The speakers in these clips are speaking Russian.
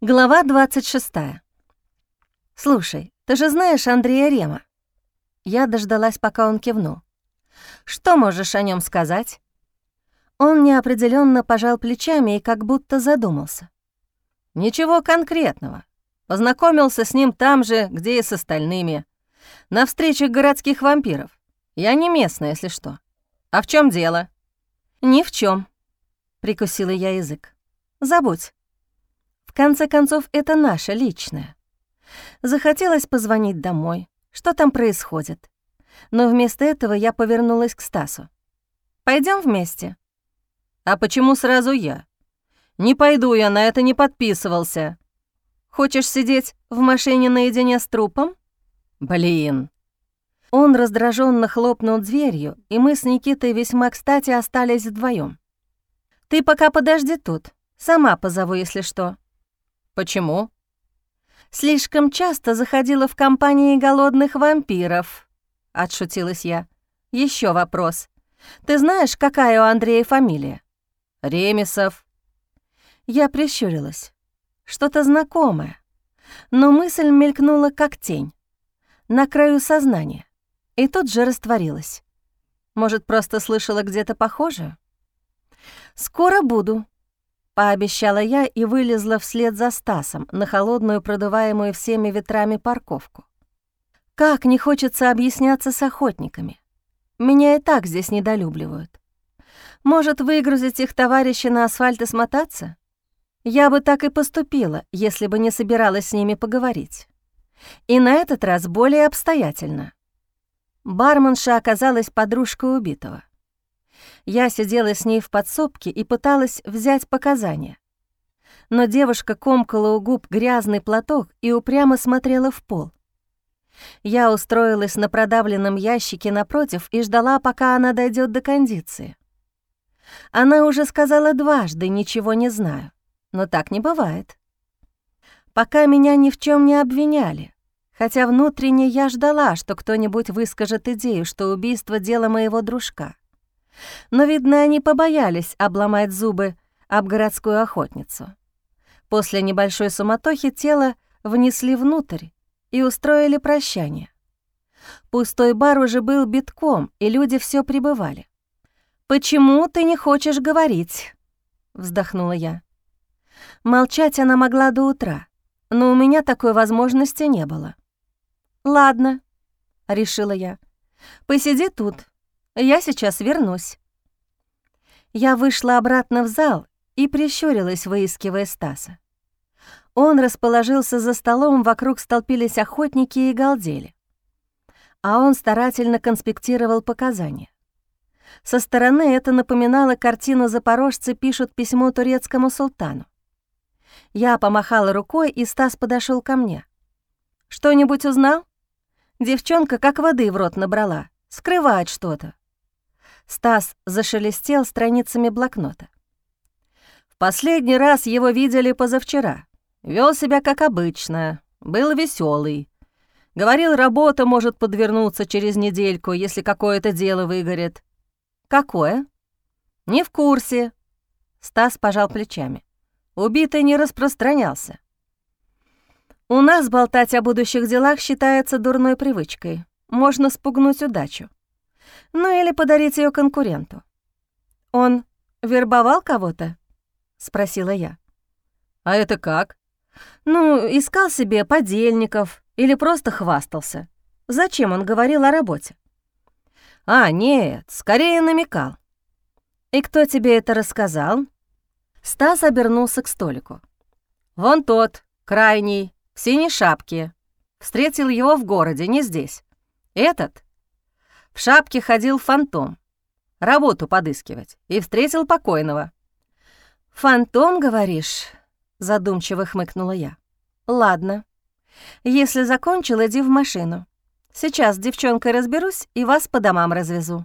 Глава 26. «Слушай, ты же знаешь Андрея Рема?» Я дождалась, пока он кивнул. «Что можешь о нем сказать?» Он неопределенно пожал плечами и как будто задумался. «Ничего конкретного. Познакомился с ним там же, где и с остальными. На встречах городских вампиров. Я не местная, если что. А в чем дело?» «Ни в чем, прикусила я язык. «Забудь. Конце концов, это наше личное. Захотелось позвонить домой. Что там происходит? Но вместо этого я повернулась к Стасу. Пойдем вместе?» «А почему сразу я? Не пойду, я на это не подписывался. Хочешь сидеть в машине наедине с трупом?» «Блин!» Он раздраженно хлопнул дверью, и мы с Никитой весьма кстати остались вдвоем. «Ты пока подожди тут, сама позову, если что». «Почему?» «Слишком часто заходила в компании голодных вампиров», — отшутилась я. Еще вопрос. Ты знаешь, какая у Андрея фамилия?» «Ремесов». Я прищурилась. Что-то знакомое. Но мысль мелькнула, как тень. На краю сознания. И тут же растворилась. Может, просто слышала где-то похожее? «Скоро буду», Пообещала я и вылезла вслед за Стасом на холодную, продуваемую всеми ветрами парковку. Как не хочется объясняться с охотниками. Меня и так здесь недолюбливают. Может, выгрузить их товарища на асфальт и смотаться? Я бы так и поступила, если бы не собиралась с ними поговорить. И на этот раз более обстоятельно. Барменша оказалась подружкой убитого. Я сидела с ней в подсобке и пыталась взять показания. Но девушка комкала у губ грязный платок и упрямо смотрела в пол. Я устроилась на продавленном ящике напротив и ждала, пока она дойдет до кондиции. Она уже сказала дважды «ничего не знаю», но так не бывает. Пока меня ни в чем не обвиняли, хотя внутренне я ждала, что кто-нибудь выскажет идею, что убийство — дело моего дружка. Но, видно, они побоялись обломать зубы об городскую охотницу. После небольшой суматохи тело внесли внутрь и устроили прощание. Пустой бар уже был битком, и люди все прибывали. «Почему ты не хочешь говорить?» — вздохнула я. Молчать она могла до утра, но у меня такой возможности не было. «Ладно», — решила я, — «посиди тут, я сейчас вернусь». Я вышла обратно в зал и прищурилась, выискивая Стаса. Он расположился за столом, вокруг столпились охотники и галдели. А он старательно конспектировал показания. Со стороны это напоминало картину «Запорожцы пишут письмо турецкому султану». Я помахала рукой, и Стас подошел ко мне. «Что-нибудь узнал?» Девчонка как воды в рот набрала, скрывает что-то. Стас зашелестел страницами блокнота. В последний раз его видели позавчера. Вел себя как обычно, был веселый. Говорил, работа может подвернуться через недельку, если какое-то дело выгорит. Какое? Не в курсе. Стас пожал плечами. Убитый не распространялся. У нас болтать о будущих делах считается дурной привычкой. Можно спугнуть удачу ну или подарить ее конкуренту. «Он вербовал кого-то?» — спросила я. «А это как?» «Ну, искал себе подельников или просто хвастался. Зачем он говорил о работе?» «А, нет, скорее намекал». «И кто тебе это рассказал?» Стас обернулся к столику. «Вон тот, крайний, в синей шапке. Встретил его в городе, не здесь. Этот в шапке ходил фантом. Работу подыскивать. И встретил покойного. «Фантом, говоришь?» — задумчиво хмыкнула я. «Ладно. Если закончил, иди в машину. Сейчас с девчонкой разберусь и вас по домам развезу».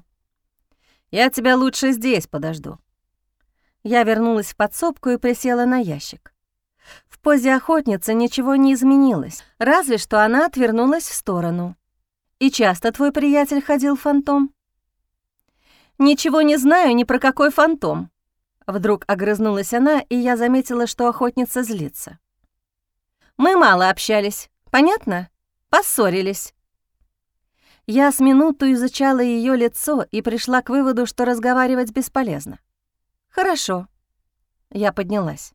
«Я тебя лучше здесь подожду». Я вернулась в подсобку и присела на ящик. В позе охотницы ничего не изменилось, разве что она отвернулась в сторону. И часто твой приятель ходил фантом?» «Ничего не знаю ни про какой фантом». Вдруг огрызнулась она, и я заметила, что охотница злится. Мы мало общались, понятно? Поссорились. Я с минуту изучала ее лицо и пришла к выводу, что разговаривать бесполезно. «Хорошо». Я поднялась.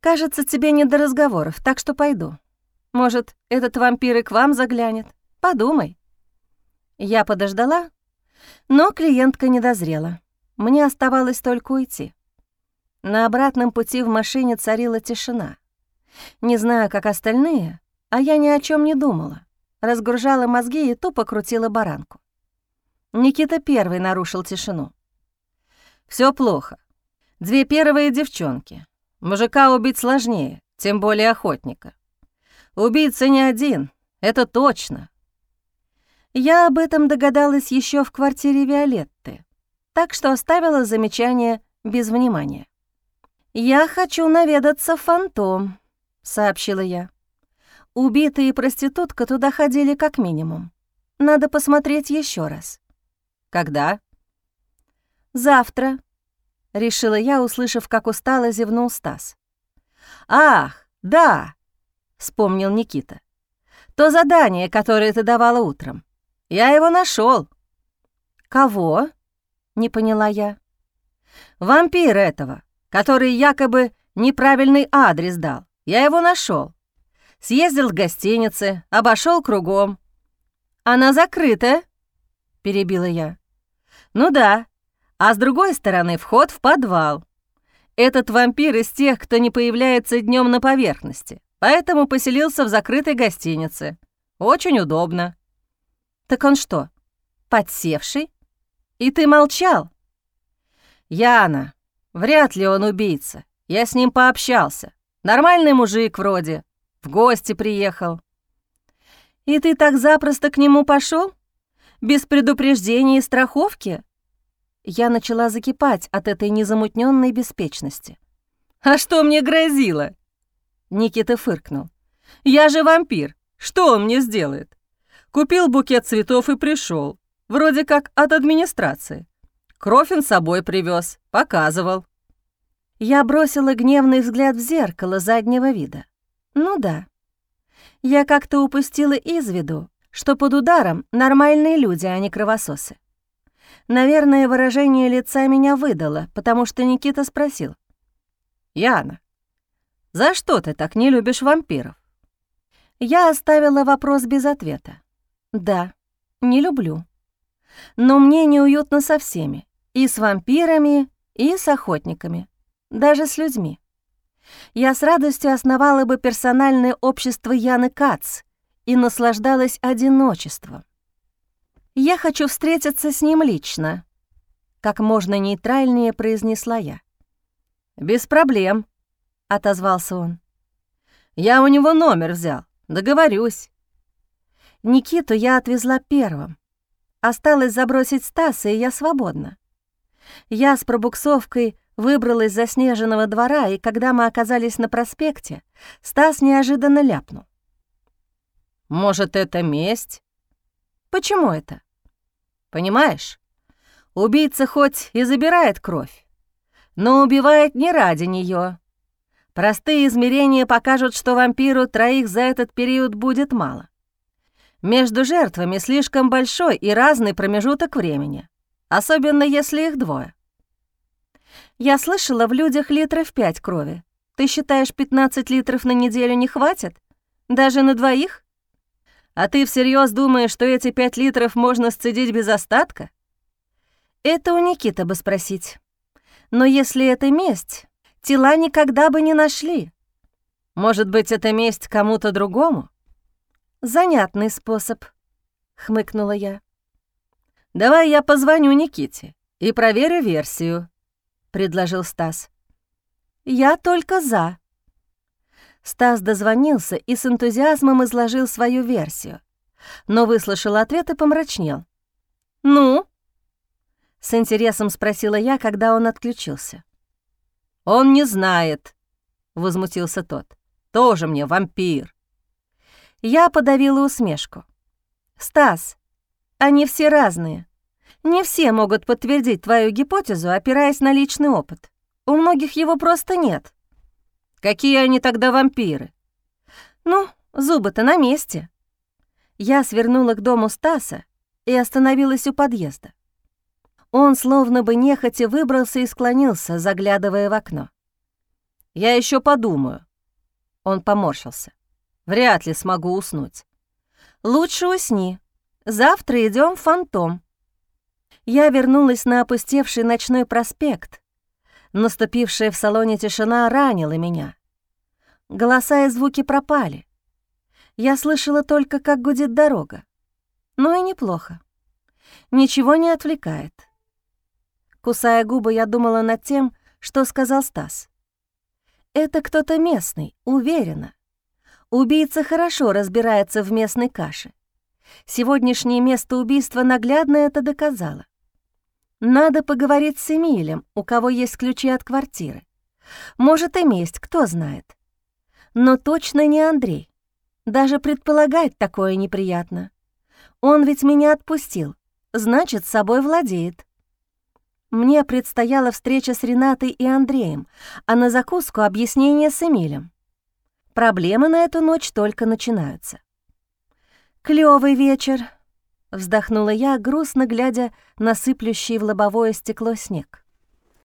«Кажется, тебе не до разговоров, так что пойду. Может, этот вампир и к вам заглянет? Подумай». Я подождала, но клиентка не дозрела. Мне оставалось только уйти. На обратном пути в машине царила тишина. Не знаю, как остальные, а я ни о чем не думала. Разгружала мозги и тупо крутила баранку. Никита первый нарушил тишину. Все плохо. Две первые девчонки. Мужика убить сложнее, тем более охотника. Убийца не один, это точно. Я об этом догадалась еще в квартире Виолетты, так что оставила замечание без внимания. «Я хочу наведаться в фантом», — сообщила я. Убитые и проститутка туда ходили как минимум. Надо посмотреть еще раз. Когда? Завтра, решила я, услышав, как устало зевнул Стас. Ах, да, вспомнил Никита. То задание, которое ты давала утром. Я его нашел. Кого? Не поняла я. Вампир этого, который якобы неправильный адрес дал. Я его нашел съездил в гостинице, обошел кругом. «Она закрыта», — перебила я. «Ну да, а с другой стороны вход в подвал. Этот вампир из тех, кто не появляется днем на поверхности, поэтому поселился в закрытой гостинице. Очень удобно». «Так он что, подсевший? И ты молчал?» «Яна, вряд ли он убийца. Я с ним пообщался. Нормальный мужик вроде. В гости приехал. И ты так запросто к нему пошел? Без предупреждения и страховки? Я начала закипать от этой незамутненной беспечности. «А что мне грозило?» Никита фыркнул. «Я же вампир. Что он мне сделает? Купил букет цветов и пришел. Вроде как от администрации. Кровь он с собой привез, показывал». Я бросила гневный взгляд в зеркало заднего вида. Ну да. Я как-то упустила из виду, что под ударом нормальные люди, а не кровососы. Наверное, выражение лица меня выдало, потому что Никита спросил. «Яна, за что ты так не любишь вампиров?» Я оставила вопрос без ответа. «Да, не люблю. Но мне неуютно со всеми, и с вампирами, и с охотниками, даже с людьми я с радостью основала бы персональное общество Яны Кац и наслаждалась одиночеством. «Я хочу встретиться с ним лично», — как можно нейтральнее произнесла я. «Без проблем», — отозвался он. «Я у него номер взял, договорюсь». Никиту я отвезла первым. Осталось забросить Стаса, и я свободна. Я с пробуксовкой выбрал из заснеженного двора, и когда мы оказались на проспекте, Стас неожиданно ляпнул. «Может, это месть?» «Почему это?» «Понимаешь, убийца хоть и забирает кровь, но убивает не ради нее. Простые измерения покажут, что вампиру троих за этот период будет мало. Между жертвами слишком большой и разный промежуток времени, особенно если их двое. Я слышала, в людях литров пять крови. Ты считаешь, 15 литров на неделю не хватит? Даже на двоих? А ты всерьез думаешь, что эти пять литров можно сцедить без остатка? Это у Никиты бы спросить. Но если это месть, тела никогда бы не нашли. Может быть, это месть кому-то другому? Занятный способ, хмыкнула я. Давай я позвоню Никите и проверю версию. — предложил Стас. «Я только за». Стас дозвонился и с энтузиазмом изложил свою версию, но выслушал ответ и помрачнел. «Ну?» — с интересом спросила я, когда он отключился. «Он не знает», — возмутился тот. «Тоже мне вампир». Я подавила усмешку. «Стас, они все разные. Не все могут подтвердить твою гипотезу, опираясь на личный опыт. У многих его просто нет. Какие они тогда вампиры? «Ну, зубы-то на месте». Я свернула к дому Стаса и остановилась у подъезда. Он словно бы нехотя выбрался и склонился, заглядывая в окно. «Я еще подумаю». Он поморщился. «Вряд ли смогу уснуть». «Лучше усни. Завтра идем в фантом». Я вернулась на опустевший ночной проспект. Наступившая в салоне тишина ранила меня. Голоса и звуки пропали. Я слышала только, как гудит дорога. Ну и неплохо. Ничего не отвлекает. Кусая губы, я думала над тем, что сказал Стас. Это кто-то местный, уверена. Убийца хорошо разбирается в местной каше. Сегодняшнее место убийства наглядно это доказало. Надо поговорить с Эмилем, у кого есть ключи от квартиры. Может, и месть, кто знает. Но точно не Андрей. Даже предполагать такое неприятно. Он ведь меня отпустил, значит, собой владеет. Мне предстояла встреча с Ренатой и Андреем, а на закуску объяснение с Эмилем. Проблемы на эту ночь только начинаются. Клёвый вечер», — вздохнула я, грустно глядя на сыплющий в лобовое стекло снег.